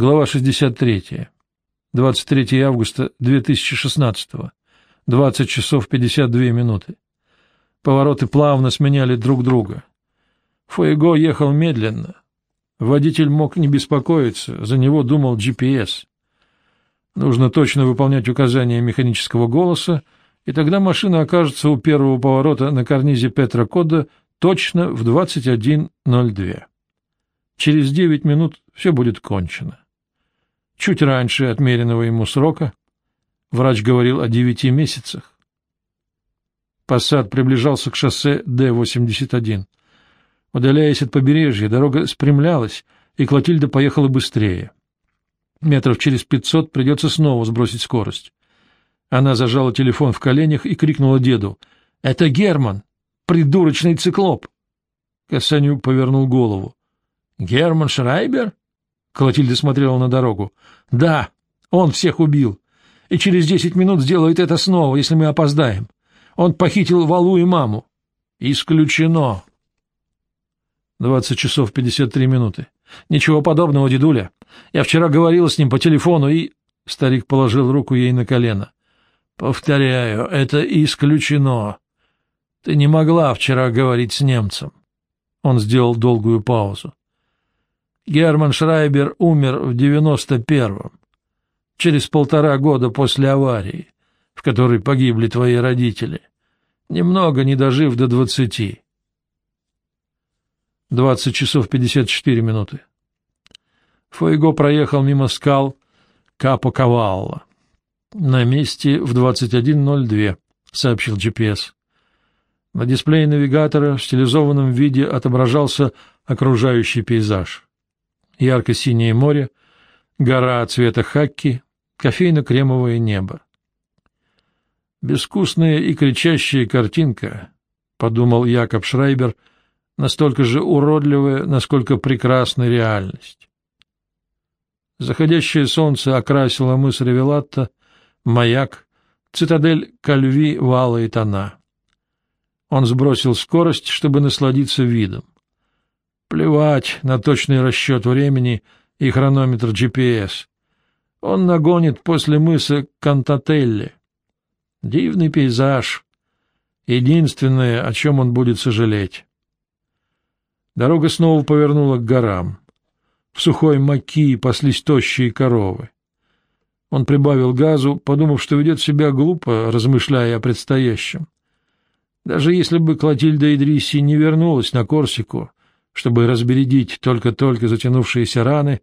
Глава 63. 23 августа 2016. 20 часов 52 минуты. Повороты плавно сменяли друг друга. Фуэго ехал медленно. Водитель мог не беспокоиться, за него думал GPS. Нужно точно выполнять указания механического голоса, и тогда машина окажется у первого поворота на карнизе Петра Кода точно в 21.02. Через девять минут все будет кончено. Чуть раньше отмеренного ему срока врач говорил о девяти месяцах. Посад приближался к шоссе Д-81. Удаляясь от побережья, дорога спрямлялась, и Клотильда поехала быстрее. Метров через пятьсот придется снова сбросить скорость. Она зажала телефон в коленях и крикнула деду. — Это Герман! Придурочный циклоп! Касаню повернул голову. Герман Шрайбер? Клотильда смотрела на дорогу. Да, он всех убил. И через десять минут сделает это снова, если мы опоздаем. Он похитил Валу и маму. Исключено. Двадцать часов пятьдесят три минуты. Ничего подобного, дедуля. Я вчера говорила с ним по телефону и... Старик положил руку ей на колено. Повторяю, это исключено. Ты не могла вчера говорить с немцем. Он сделал долгую паузу. Герман Шрайбер умер в девяносто первом, через полтора года после аварии, в которой погибли твои родители, немного не дожив до двадцати. Двадцать часов пятьдесят четыре минуты. Фойго проехал мимо скал Капо-Кавалла. На месте в 21.02, сообщил GPS. На дисплее навигатора в стилизованном виде отображался окружающий пейзаж ярко-синее море, гора цвета хакки, кофейно-кремовое небо. «Безвкусная и кричащая картинка», — подумал Якоб Шрайбер, — «настолько же уродливая, насколько прекрасна реальность». Заходящее солнце окрасило мыс Ревелатта, маяк, цитадель Кальви, вала и тона. Он сбросил скорость, чтобы насладиться видом. Плевать на точный расчет времени и хронометр GPS. Он нагонит после мыса Кантателли. Дивный пейзаж. Единственное, о чем он будет сожалеть. Дорога снова повернула к горам. В сухой маки паслись тощие коровы. Он прибавил газу, подумав, что ведет себя глупо, размышляя о предстоящем. Даже если бы Клотильда Идриси не вернулась на Корсику, чтобы разбередить только-только затянувшиеся раны,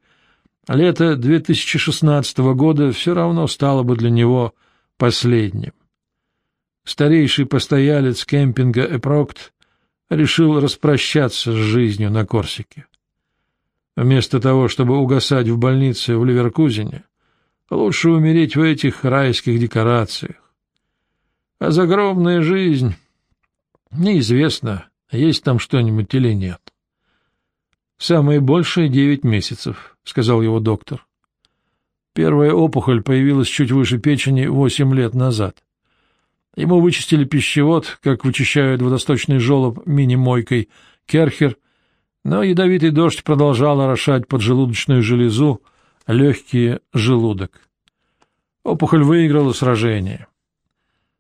лето 2016 года все равно стало бы для него последним. Старейший постоялец кемпинга Эпрокт решил распрощаться с жизнью на Корсике. Вместо того, чтобы угасать в больнице в Ливеркузине, лучше умереть в этих райских декорациях. А загробная жизнь... Неизвестно, есть там что-нибудь или нет. — Самое большее — девять месяцев, — сказал его доктор. Первая опухоль появилась чуть выше печени восемь лет назад. Ему вычистили пищевод, как вычищают водосточный желоб мини-мойкой Керхер, но ядовитый дождь продолжал орошать поджелудочную железу, легкий желудок. Опухоль выиграла сражение.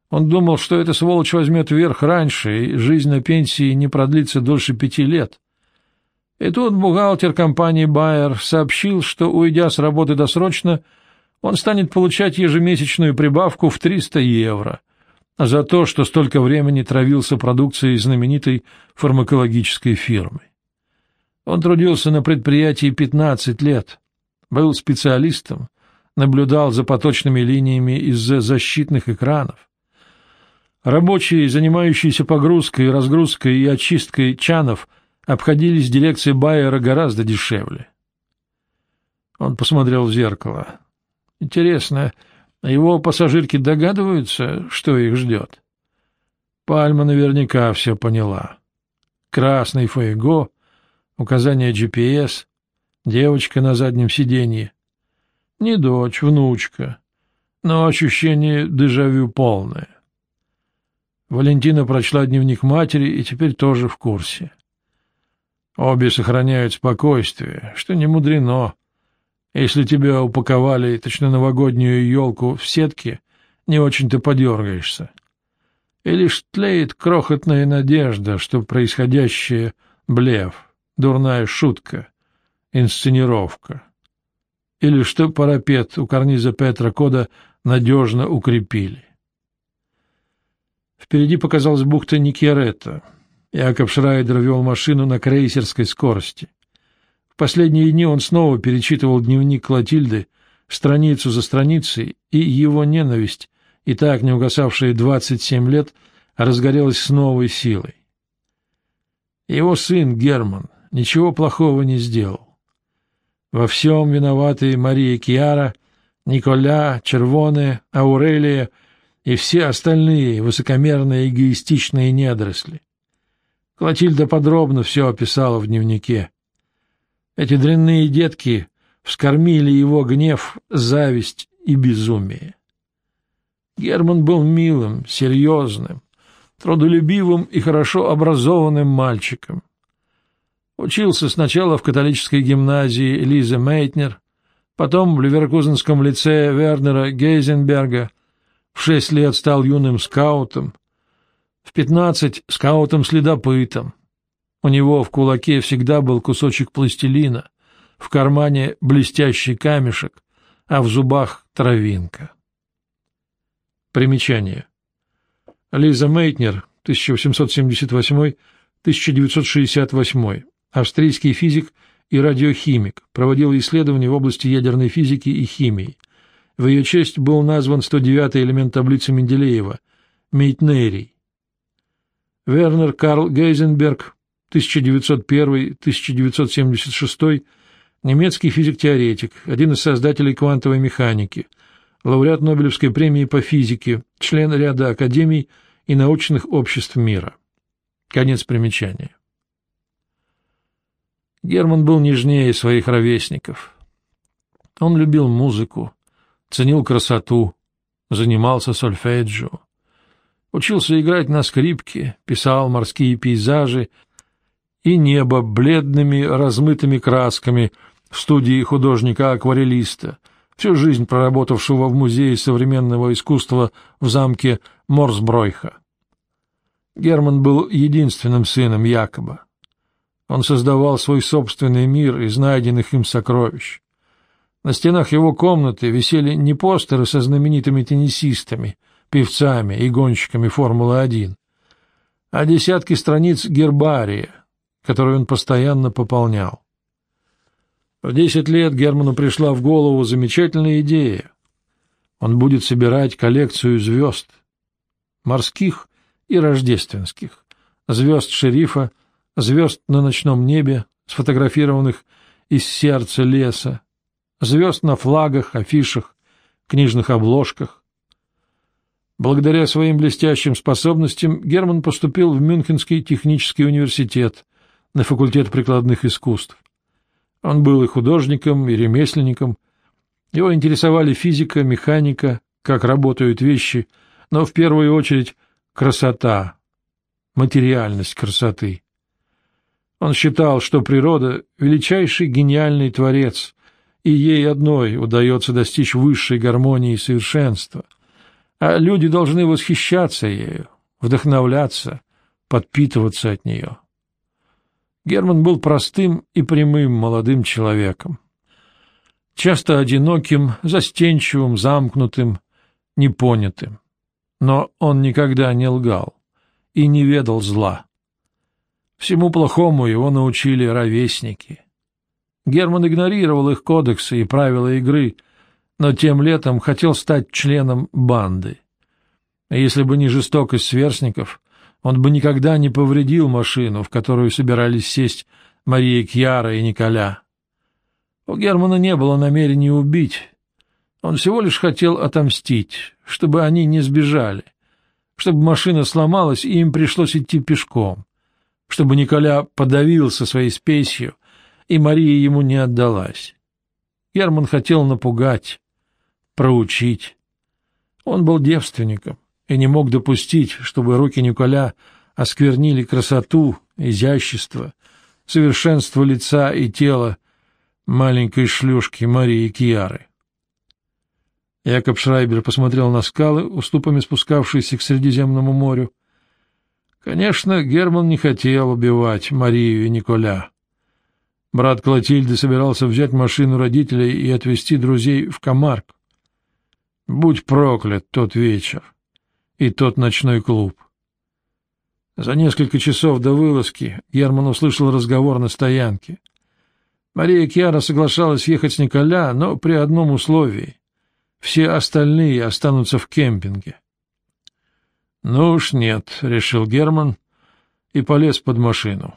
Он думал, что эта сволочь возьмет верх раньше, и жизнь на пенсии не продлится дольше пяти лет. И тут бухгалтер компании «Байер» сообщил, что, уйдя с работы досрочно, он станет получать ежемесячную прибавку в 300 евро за то, что столько времени травился продукцией знаменитой фармакологической фирмы. Он трудился на предприятии 15 лет, был специалистом, наблюдал за поточными линиями из-за защитных экранов. Рабочие, занимающиеся погрузкой, разгрузкой и очисткой чанов – обходились дирекции Байера гораздо дешевле. Он посмотрел в зеркало. Интересно, его пассажирки догадываются, что их ждет? Пальма наверняка все поняла. Красный фейго, указание GPS, девочка на заднем сиденье. Не дочь, внучка, но ощущение дежавю полное. Валентина прочла дневник матери и теперь тоже в курсе. Обе сохраняют спокойствие, что не мудрено. Если тебя упаковали, точно новогоднюю елку, в сетки, не очень-то подергаешься. И лишь тлеет крохотная надежда, что происходящее — блеф, дурная шутка, инсценировка. Или что парапет у карниза Петра Кода надежно укрепили. Впереди показалась бухта Никеретта. Якоб Шрайдер вел машину на крейсерской скорости. В последние дни он снова перечитывал дневник Клотильды, страницу за страницей, и его ненависть, и так не угасавшая двадцать семь лет, разгорелась с новой силой. Его сын Герман ничего плохого не сделал. Во всем виноваты Мария Киара, Николя, Червоне, Аурелия — и все остальные высокомерные эгоистичные недоросли. Клотильда подробно все описала в дневнике. Эти дрянные детки вскормили его гнев, зависть и безумие. Герман был милым, серьезным, трудолюбивым и хорошо образованным мальчиком. Учился сначала в католической гимназии Лизы Мейтнер, потом в Ливеркузенском лицее Вернера Гейзенберга, в шесть лет стал юным скаутом, в пятнадцать — скаутом-следопытом. У него в кулаке всегда был кусочек пластилина, в кармане блестящий камешек, а в зубах — травинка. Примечание. Лиза Мейтнер, 1878-1968, австрийский физик и радиохимик, проводил исследования в области ядерной физики и химии. В ее честь был назван 109-й элемент таблицы Менделеева – Мейтнерий. Вернер Карл Гейзенберг, 1901-1976, немецкий физик-теоретик, один из создателей квантовой механики, лауреат Нобелевской премии по физике, член ряда академий и научных обществ мира. Конец примечания. Герман был нежнее своих ровесников. Он любил музыку, ценил красоту, занимался сольфеджио. Учился играть на скрипке, писал морские пейзажи и небо бледными размытыми красками в студии художника-акварелиста, всю жизнь проработавшего в Музее современного искусства в замке Морсбройха. Герман был единственным сыном Якоба. Он создавал свой собственный мир из найденных им сокровищ. На стенах его комнаты висели не постеры со знаменитыми теннисистами, певцами и гонщиками Формулы-1, а десятки страниц гербария, которые он постоянно пополнял. В десять лет Герману пришла в голову замечательная идея. Он будет собирать коллекцию звезд, морских и рождественских, звезд шерифа, звезд на ночном небе, сфотографированных из сердца леса, звезд на флагах, афишах, книжных обложках. Благодаря своим блестящим способностям Герман поступил в Мюнхенский технический университет на факультет прикладных искусств. Он был и художником, и ремесленником. Его интересовали физика, механика, как работают вещи, но в первую очередь красота, материальность красоты. Он считал, что природа — величайший гениальный творец, и ей одной удается достичь высшей гармонии и совершенства, а люди должны восхищаться ею, вдохновляться, подпитываться от нее. Герман был простым и прямым молодым человеком, часто одиноким, застенчивым, замкнутым, непонятым. Но он никогда не лгал и не ведал зла. Всему плохому его научили ровесники — Герман игнорировал их кодексы и правила игры, но тем летом хотел стать членом банды. если бы не жестокость сверстников, он бы никогда не повредил машину, в которую собирались сесть Мария Кьяра и Николя. У Германа не было намерения убить. Он всего лишь хотел отомстить, чтобы они не сбежали, чтобы машина сломалась и им пришлось идти пешком, чтобы Николя подавился своей спесью, и Мария ему не отдалась. Герман хотел напугать, проучить. Он был девственником и не мог допустить, чтобы руки Николя осквернили красоту, изящество, совершенство лица и тела, маленькой шлюшки Марии Кьяры. Якоб Шрайбер посмотрел на скалы, уступами спускавшиеся к Средиземному морю. Конечно, Герман не хотел убивать Марию и Николя. Брат Клотильды собирался взять машину родителей и отвезти друзей в Камарк. Будь проклят тот вечер и тот ночной клуб. За несколько часов до вылазки Герман услышал разговор на стоянке. Мария Кьяра соглашалась ехать с Николя, но при одном условии. Все остальные останутся в кемпинге. «Ну уж нет», — решил Герман и полез под машину.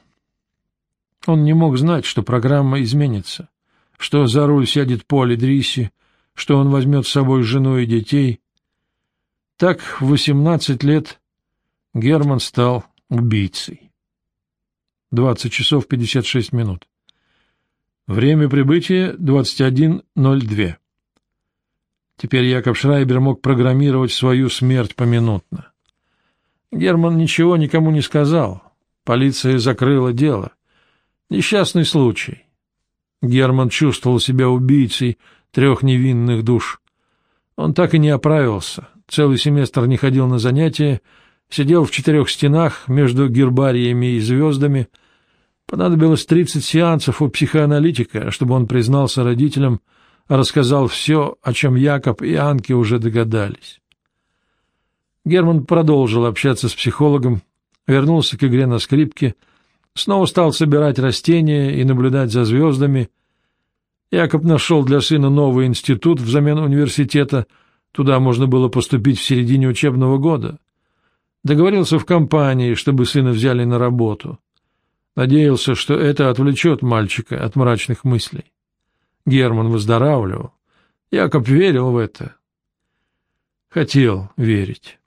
Он не мог знать, что программа изменится, что за руль сядет Поле Дрисси, что он возьмет с собой жену и детей. Так в восемнадцать лет Герман стал убийцей. Двадцать часов пятьдесят шесть минут. Время прибытия двадцать один ноль две. Теперь Якоб Шрайбер мог программировать свою смерть поминутно. Герман ничего никому не сказал. Полиция закрыла дело. Несчастный случай. Герман чувствовал себя убийцей трех невинных душ. Он так и не оправился. Целый семестр не ходил на занятия, сидел в четырех стенах между гербариями и звездами. Понадобилось тридцать сеансов у психоаналитика, чтобы он признался родителям, рассказал все, о чем Якоб и Анки уже догадались. Герман продолжил общаться с психологом, вернулся к игре на скрипке, снова стал собирать растения и наблюдать за звездами. Якоб нашел для сына новый институт взамен университета, туда можно было поступить в середине учебного года. Договорился в компании, чтобы сына взяли на работу. Надеялся, что это отвлечет мальчика от мрачных мыслей. Герман выздоравливал. Якоб верил в это. Хотел верить.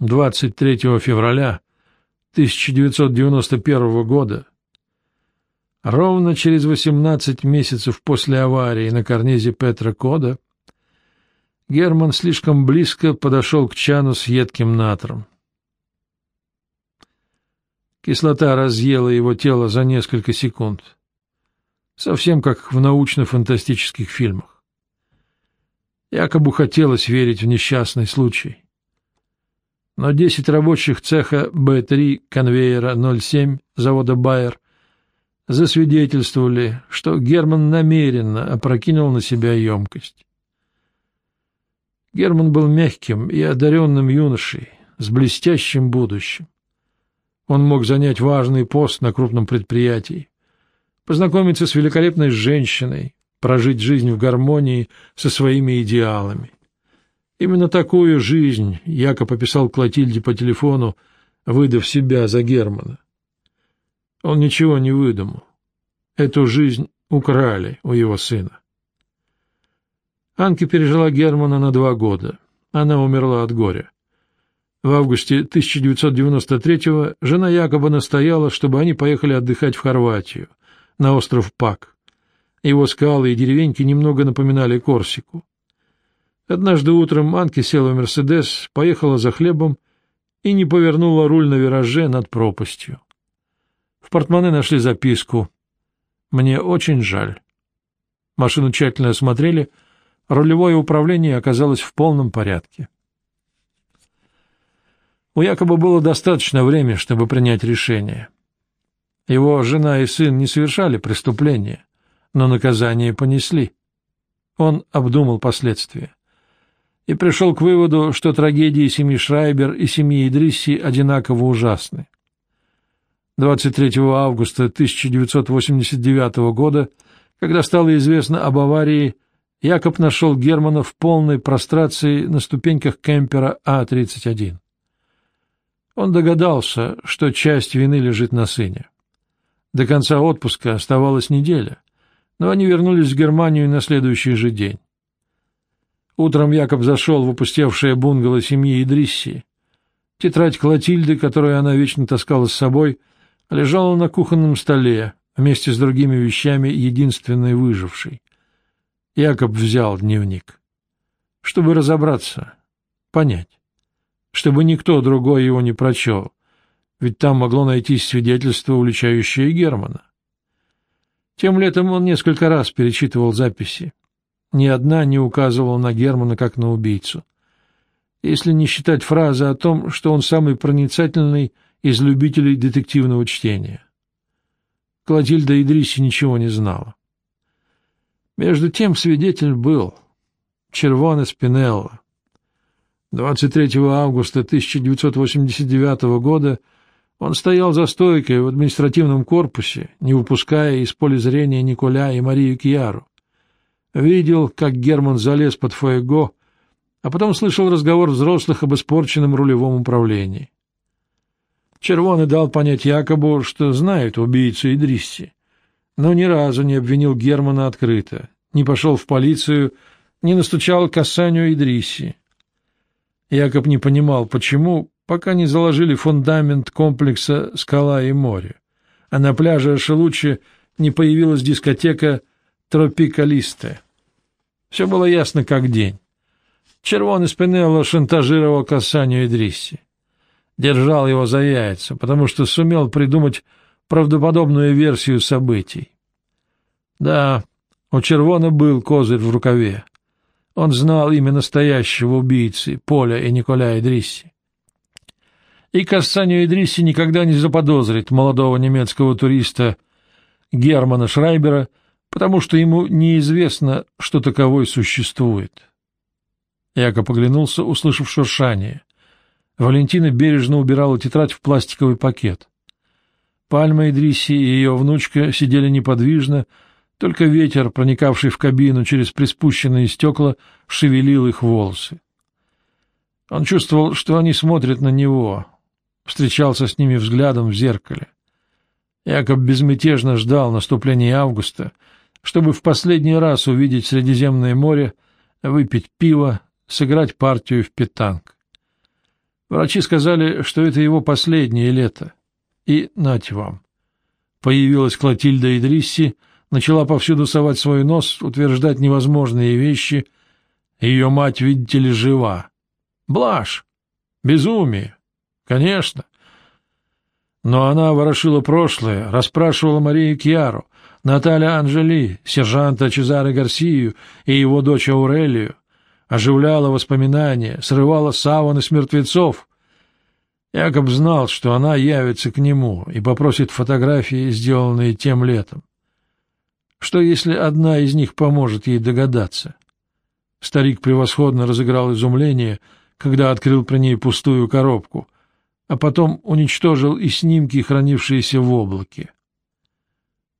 23 февраля 1991 года, ровно через 18 месяцев после аварии на карнизе Петра Кода, Герман слишком близко подошел к чану с едким натром. Кислота разъела его тело за несколько секунд совсем как в научно-фантастических фильмах. Якобы хотелось верить в несчастный случай. Но десять рабочих цеха Б-3 конвейера 07 завода «Байер» засвидетельствовали, что Герман намеренно опрокинул на себя емкость. Герман был мягким и одаренным юношей с блестящим будущим. Он мог занять важный пост на крупном предприятии, познакомиться с великолепной женщиной, прожить жизнь в гармонии со своими идеалами. Именно такую жизнь Якоб описал Клотильде по телефону, выдав себя за Германа. Он ничего не выдумал. Эту жизнь украли у его сына. Анки пережила Германа на два года. Она умерла от горя. В августе 1993-го жена Якоба настояла, чтобы они поехали отдыхать в Хорватию — на остров Пак. Его скалы и деревеньки немного напоминали Корсику. Однажды утром Анки села в «Мерседес», поехала за хлебом и не повернула руль на вираже над пропастью. В портмоне нашли записку «Мне очень жаль». Машину тщательно осмотрели, рулевое управление оказалось в полном порядке. У Якоба было достаточно времени, чтобы принять решение. Его жена и сын не совершали преступления, но наказание понесли. Он обдумал последствия и пришел к выводу, что трагедии семьи Шрайбер и семьи Идрисси одинаково ужасны. 23 августа 1989 года, когда стало известно об аварии, Якоб нашел Германа в полной прострации на ступеньках кемпера А-31. Он догадался, что часть вины лежит на сыне. До конца отпуска оставалась неделя, но они вернулись в Германию на следующий же день. Утром Якоб зашел в опустевшее бунгало семьи Идрисси. Тетрадь Клотильды, которую она вечно таскала с собой, лежала на кухонном столе вместе с другими вещами единственной выжившей. Якоб взял дневник. Чтобы разобраться, понять, чтобы никто другой его не прочел, ведь там могло найтись свидетельство, уличающее Германа. Тем летом он несколько раз перечитывал записи. Ни одна не указывала на Германа как на убийцу. Если не считать фразы о том, что он самый проницательный из любителей детективного чтения. Клотильда Идриси ничего не знала. Между тем свидетель был Червоне Спинелло. 23 августа 1989 года он стоял за стойкой в административном корпусе, не выпуская из поля зрения Николя и Марию Кьяру. Видел, как Герман залез под фуэго, а потом слышал разговор взрослых об испорченном рулевом управлении. Червоный дал понять Якобу, что знает убийцу Идрисси, но ни разу не обвинил Германа открыто, не пошел в полицию, не настучал к Ассанию Идрисси. Якоб не понимал, почему, пока не заложили фундамент комплекса «Скала и море», а на пляже Шелучи не появилась дискотека «Тропикалисте». Все было ясно как день. Червоный Спинелло шантажировал Касанию Идрисси. Держал его за яйца, потому что сумел придумать правдоподобную версию событий. Да, у Червона был козырь в рукаве. Он знал имя настоящего убийцы, Поля и Николя Идрисси. И Кассанию Идрисси никогда не заподозрит молодого немецкого туриста Германа Шрайбера, потому что ему неизвестно, что таковой существует. Якоб оглянулся, услышав шуршание. Валентина бережно убирала тетрадь в пластиковый пакет. Пальма Идрисси и ее внучка сидели неподвижно, только ветер, проникавший в кабину через приспущенные стекла, шевелил их волосы. Он чувствовал, что они смотрят на него, встречался с ними взглядом в зеркале. Якоб безмятежно ждал наступления августа, чтобы в последний раз увидеть Средиземное море, выпить пиво, сыграть партию в питанг. Врачи сказали, что это его последнее лето. И нате вам. Появилась Клотильда Идрисси, начала повсюду совать свой нос, утверждать невозможные вещи. Ее мать, видите ли, жива. Блажь! Безумие! Конечно. Но она ворошила прошлое, расспрашивала Марию Кьяру, Наталья Анжели, сержанта Чезаре Гарсию и его дочь Аурелию, оживляла воспоминания, срывала саваны с мертвецов. Якоб знал, что она явится к нему и попросит фотографии, сделанные тем летом. Что, если одна из них поможет ей догадаться? Старик превосходно разыграл изумление, когда открыл при ней пустую коробку, а потом уничтожил и снимки, хранившиеся в облаке.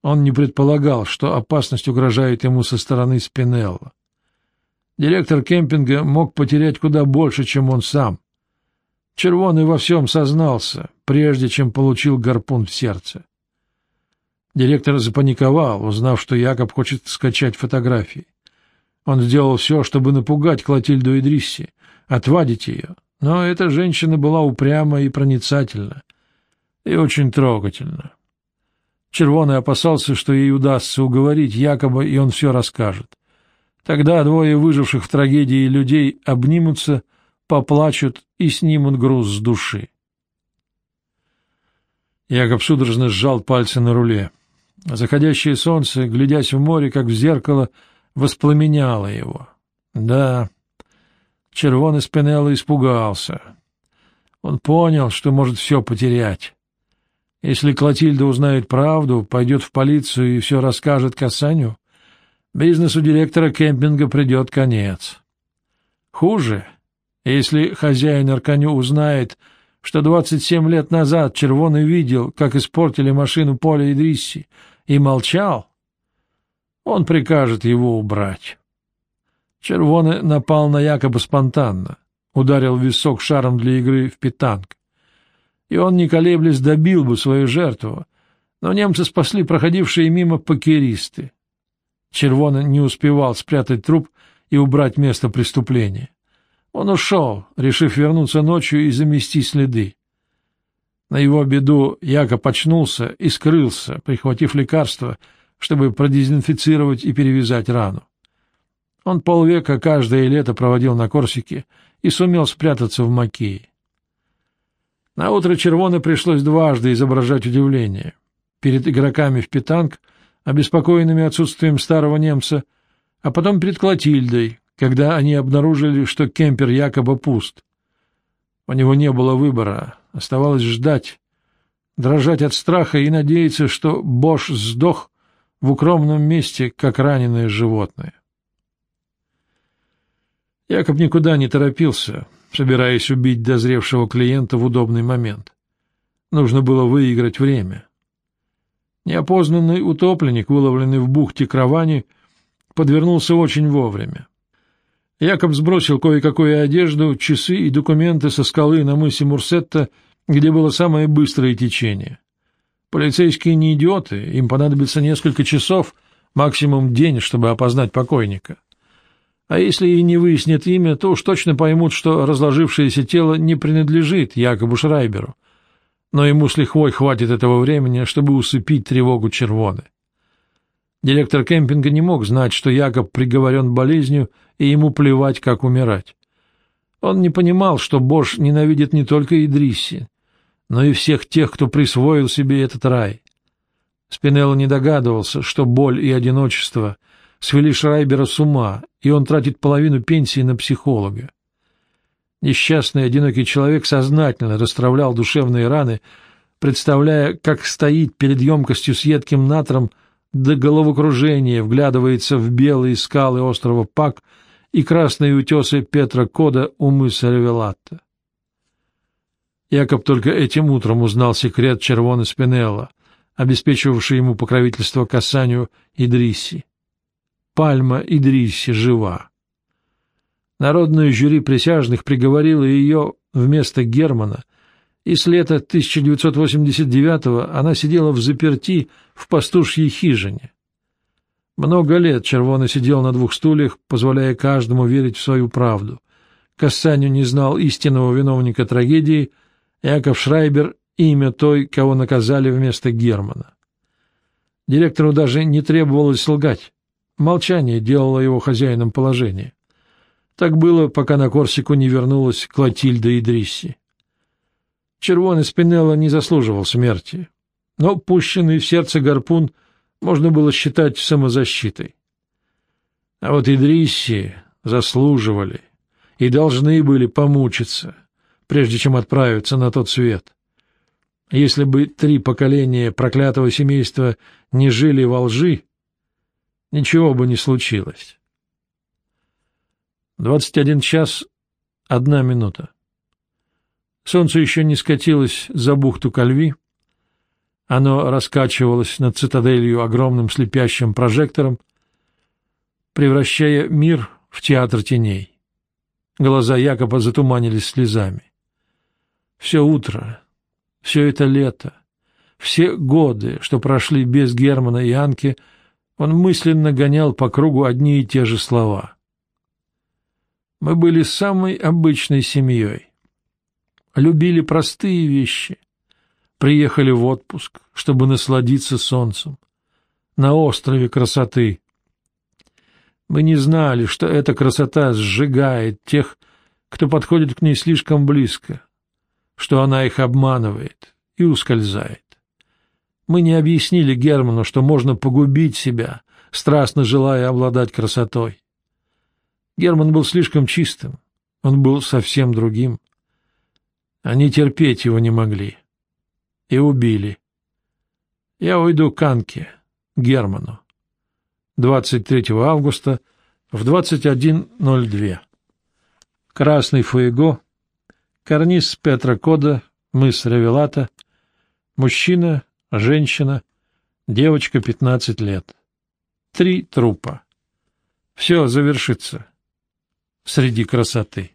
Он не предполагал, что опасность угрожает ему со стороны Спинелла. Директор кемпинга мог потерять куда больше, чем он сам. Червоный во всем сознался, прежде чем получил гарпун в сердце. Директор запаниковал, узнав, что Якоб хочет скачать фотографии. Он сделал все, чтобы напугать Клотильду Идрисси, отвадить ее, но эта женщина была упряма и проницательна, и очень трогательна. Червоный опасался, что ей удастся уговорить Якоба, и он все расскажет. Тогда двое выживших в трагедии людей обнимутся, поплачут и снимут груз с души. Якоб судорожно сжал пальцы на руле. Заходящее солнце, глядясь в море, как в зеркало, воспламеняло его. Да, Червоный Спинелло испугался. Он понял, что может все потерять. Если Клотильда узнает правду, пойдет в полицию и все расскажет Касаню, бизнесу директора кемпинга придет конец. Хуже, если хозяин Арканю узнает, что 27 лет назад Червоный видел, как испортили машину Поля Идрисси, и молчал, он прикажет его убрать. Червоный напал на Якоба спонтанно, ударил висок шаром для игры в питанг. И он, не колеблясь, добил бы свою жертву, но немцы спасли проходившие мимо покеристы. Червоный не успевал спрятать труп и убрать место преступления. Он ушел, решив вернуться ночью и замести следы. На его беду Якоб очнулся и скрылся, прихватив лекарство, чтобы продезинфицировать и перевязать рану. Он полвека каждое лето проводил на Корсике и сумел спрятаться в Макее. Наутро Червоне пришлось дважды изображать удивление. Перед игроками в питанг обеспокоенными отсутствием старого немца, а потом перед Клотильдой, когда они обнаружили, что кемпер якобы пуст. У него не было выбора, оставалось ждать, дрожать от страха и надеяться, что Бош сдох в укромном месте, как раненое животное. Якоб никуда не торопился, собираясь убить дозревшего клиента в удобный момент. Нужно было выиграть время. Неопознанный утопленник, выловленный в бухте Кровани, подвернулся очень вовремя. Якоб сбросил кое-какую одежду, часы и документы со скалы на мысе Мурсетта, где было самое быстрое течение. Полицейские не идиоты, им понадобится несколько часов, максимум день, чтобы опознать покойника. А если и не выяснят имя, то уж точно поймут, что разложившееся тело не принадлежит Якобу Шрайберу, но ему с лихвой хватит этого времени, чтобы усыпить тревогу червоны. Директор кемпинга не мог знать, что Якоб приговорен болезнью, и ему плевать, как умирать. Он не понимал, что Бош ненавидит не только Идрисси, но и всех тех, кто присвоил себе этот рай. Спинелло не догадывался, что боль и одиночество свели Шрайбера с ума, и он тратит половину пенсии на психолога. Несчастный одинокий человек сознательно расстравлял душевные раны, представляя, как стоит перед емкостью с едким натром до головокружения, вглядывается в белые скалы острова Пак и красные утесы Петра Кода у мыса Ревелатта. Якоб только этим утром узнал секрет Червона Спинелла, обеспечивавший ему покровительство Касанию Идрисси. Пальма Идрисси жива. Народное жюри присяжных приговорило ее вместо Германа, и с лета 1989-го она сидела в заперти в пастушьей хижине. Много лет Червона сидел на двух стульях, позволяя каждому верить в свою правду. Кассаню не знал истинного виновника трагедии, Яков Шрайбер — имя той, кого наказали вместо Германа. Директору даже не требовалось лгать. Молчание делало его хозяином положения. Так было, пока на Корсику не вернулась Клотильда Идрисси. Червоный Спинелло не заслуживал смерти, но пущенный в сердце гарпун можно было считать самозащитой. А вот Идрисси заслуживали и должны были помучиться, прежде чем отправиться на тот свет. Если бы три поколения проклятого семейства не жили во лжи, ничего бы не случилось. Двадцать один час одна минута. Солнце еще не скатилось за бухту Кальви. Оно раскачивалось над цитаделью огромным слепящим прожектором, превращая мир в театр теней. Глаза Якоба затуманились слезами. Все утро, все это лето, все годы, что прошли без Германа и Анки, он мысленно гонял по кругу одни и те же слова. Мы были самой обычной семьей. Любили простые вещи. Приехали в отпуск, чтобы насладиться солнцем. На острове красоты. Мы не знали, что эта красота сжигает тех, кто подходит к ней слишком близко, что она их обманывает и ускользает. Мы не объяснили Герману, что можно погубить себя, страстно желая обладать красотой. Герман был слишком чистым, он был совсем другим. Они терпеть его не могли. И убили. Я уйду к Анке, Герману. 23 августа в 21.02. Красный фуэго, карниз Петра Кода, мыс Ревелата, мужчина, женщина, девочка 15 лет. Три трупа. Все завершится среди красоты.